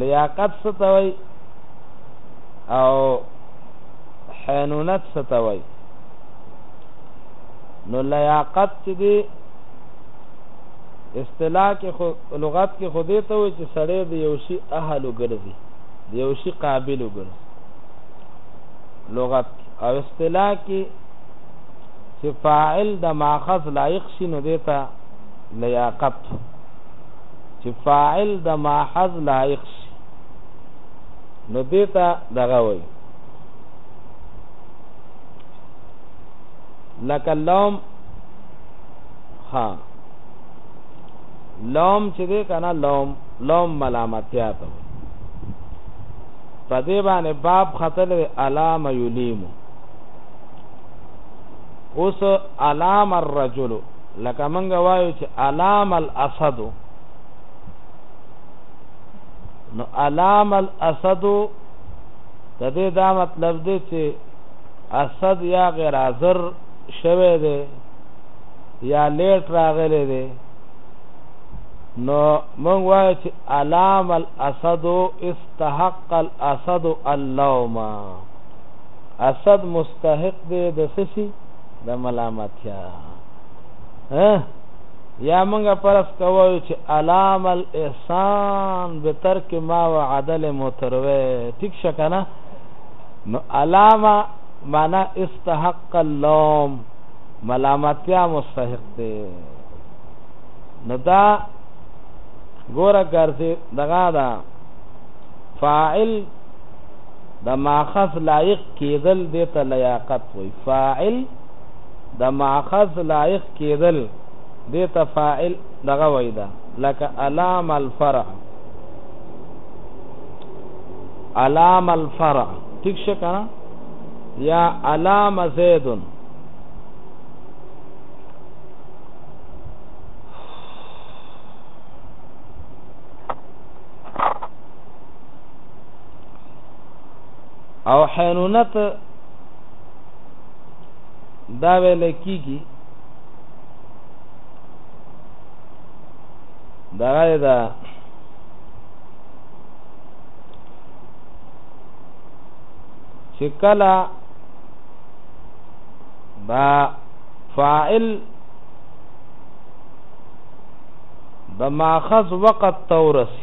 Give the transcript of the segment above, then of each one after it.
لیاقت څه ته وایي او حینونت څه ته وایي نو لیاقت چې دی اصطلاح کې خو لغت کې خو دې ته وایي چې سړی د یو شي اهل وګرځي د یو شي قابل وګرځي لغت او اصطلاح کې چې فاعل د ماخذ لایق شي نو دې ته لیاقت چې فاعل د ماحذ لایق شي نو دیتا دغه وای لکه لوم ها لوم چې دی کنه لوم لوم ملامتیا ته په دې باندې باب خطل علام یلیم اوس علام الرجل لکه منګه وایو چې علام الاسد نو علام الاسد د دې دا مطلب دی چې اسد یا غیر حاضر شوه دی یا لیټ راغلی دی نو مونږ وایو چې علام الاسد استحق الاسد اللوم اسد مستحق دی د سسی د ملامتیا یا موږ پرس کوو چې علام الاحسان به ترک ما وعدل متروی ټیک شکنه نو علامه معنا استحق اللوم ملامتیا مستحق دی نو دا ګوره ګرځي دغه دا فاعل د ماخذ لایق کېدل د ته لیاقت وایي، فاعل د ماخذ لایق کېدل دې ته فاعل دغه وایي ده لکه الام الفرع الام الفرع ټیک شه کنه یا الام زیدن او حینونت دا ویل کیږي دا راځي دا چې کله دا فاعل د ماخذ وقت تورسی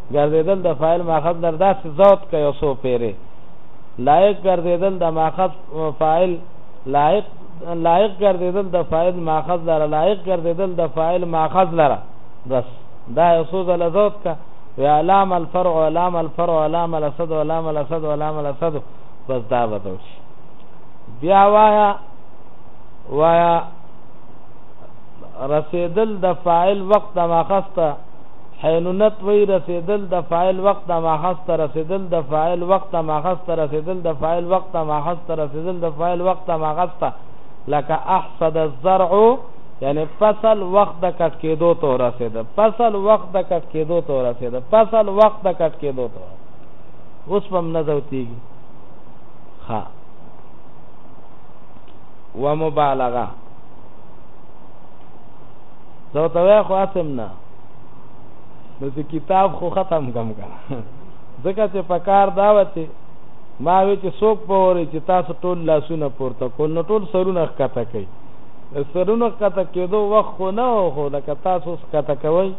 ګرځېدل د فاعل ماخذ در داسې زوت که یو څو پیرې لایق ګرځېدل د ماخذ فاعل لایق لایق ګرځېدل د فاعل ماخذ لره لایق ګرځېدل د فاعل ماخذ لره بس دا یو څو ځله زوت کا یا علام الفرع علام الفرع علام الاسد علام الاسد علام الاسد بس دا بدو شي بیا وایا وایا رسیدل د فاعل وخت ماخذ ته حینونت وایي، رسېدل د فاعل وخت د ماخذ ته رسېدل د فاعل وخت د ماخذ ته رسېدل د فاعل وخت د ماخذ ته رسېدل د فاعل وخت د ماخذ ته لکه احصد الزرع یعنی فصل وخت د کټ کېدو ته رسېده فصل وخت د کټ کېدو ته رسېده فصل وخت د کټ کېدو ته اوس هم نه زوتیږي ها ومبالغه زه ورته وای خو هسې هم نه نو چې کتاب خو ختم کم که ځکه چې په کار دا وه چې ما وی چې څوک په وری چې تاسو ټول لاسونه پورته کول نو ټول سرونه ښکته کوي سرونه ښکته کېدو وخت خو نه و خو لکه تاسو ښکته کوئ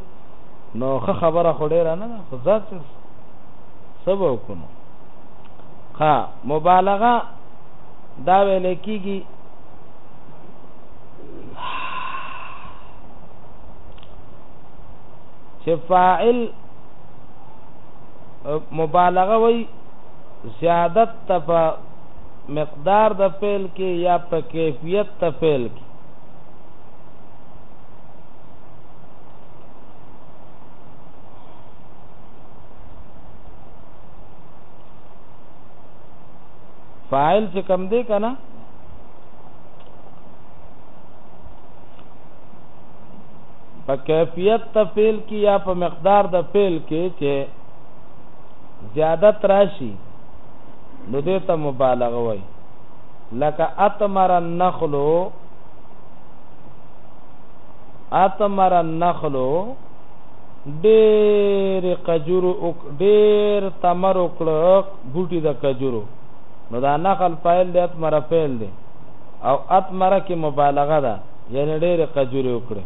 نو ښه خبره خو ډېره نه ده خو ځه چې څه به وکړو ها مبالغه دا ویل کېږي چې فاعل مبالغه وای زیادت تف مقدار د فعل کې یا په کیفیت د فعل کې فاعل چې کم دی کنه په کیفیت ته فعل کې یا په مقدار د فعل کې چې زیادت راشي نو دې ته مبالغه وای لکه اتمر النخل اتمر النخل ډېر قجورو ډېر تمر وکړه بوټي د قجورو نو دا نخل فایل دی اتمر فعل دی او اطمر کې مبالغه ده یعنې ډېرې قجورې وکړې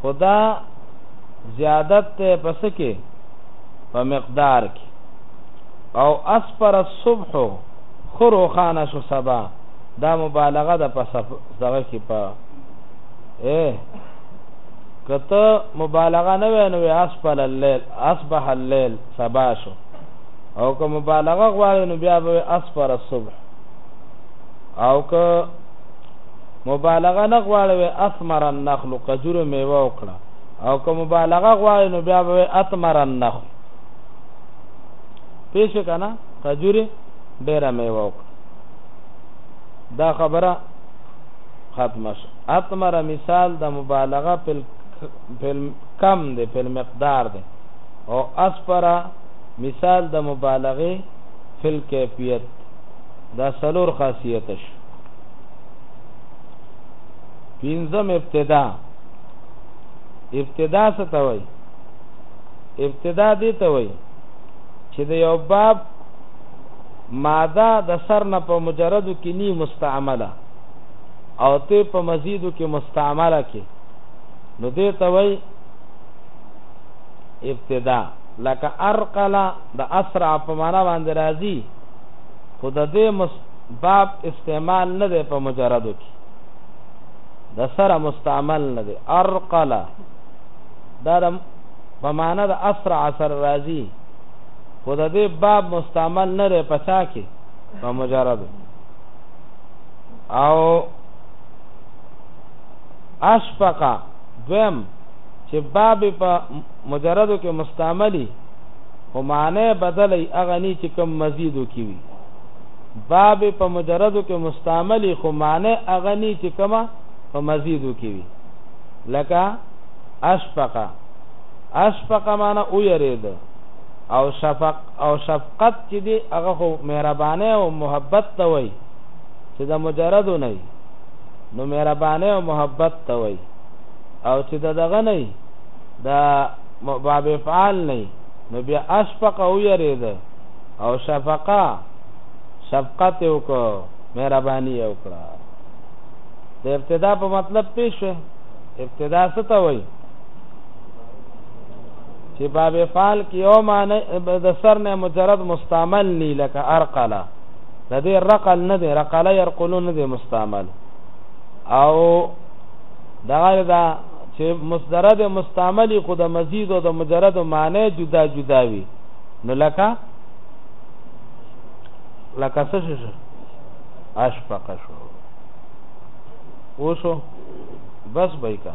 خو دا زیادت دی په څه کې په مقدار کې او اسپر الصبح خو روښانه شو سبا دا مبالغه ده په دغه کې په اے کته مبالغه نه وینو اسفل الليل اصبح الليل سبا شو او که مبالغه غواړي نو بیا به اسفر الصبح او که مبالغه نه غواړي وي اثمر النخل قجور میوه وکړه او که مبالغه غواړي نو بیا به اثمر النخل پیش کنه قجور ډیره میوه وکړه دا خبره ختمه شو اثمر مثال د مبالغه په کم دی په مقدار دی او اسپرا مثال د مبالغه فل کیفیت دا څلور خاصیت شو پینځم ابتدا ابتدا څه ته وای ابتدا دې ته وای چې د یو باب ماده د سر نه په مجردو کې نی مستعمله او ته په مزیدو کې مستعمله کې نو دې ته وای ابتدا لکه ارقلا د اسرع په معنا باندې راځي خو د دې باب استعمال نه دی په مجردو کې د سره مستعمل نه دی ارقل دا د په معنا د اسرع سره راځي خو د دې باب مستعمل نه دی په چا کې په مجردو او اشفقه دویم چې باب په مجردو کې مستعملي خو معنی بدلی هغه نی چی کوم مزیدو کی وی باب په مجردو کی مستعملی خو معنی هغه نی چی کومه په مزیدو کی وی لکه اشفقه اشفقه معنی او یرید او شفق او شفقت چې دی هغه خو مهربانه او محبت ته وای چې د مجرد نه نو مهربانه او محبت ته وای او چې دغه نه دا باب افعال نه نو بیا اشفق او یرید او شفقه شفقت یو کو مهرباني یو کړه د ابتدا په مطلب پیښ ابتدا څه ته وایي چې باب فعل کې یو معنی د سر نه مجرد مستعمل نه لکه ارقلا د دې رقل نه دی رقلا يرقلون نه دی مستعمل او دا دا چې مصدره د مستعمل وي خو د مزید او د مجرد معنی جدا جدا وي نو لکه لکه څه شي اشفق شو اوسو بس بای کا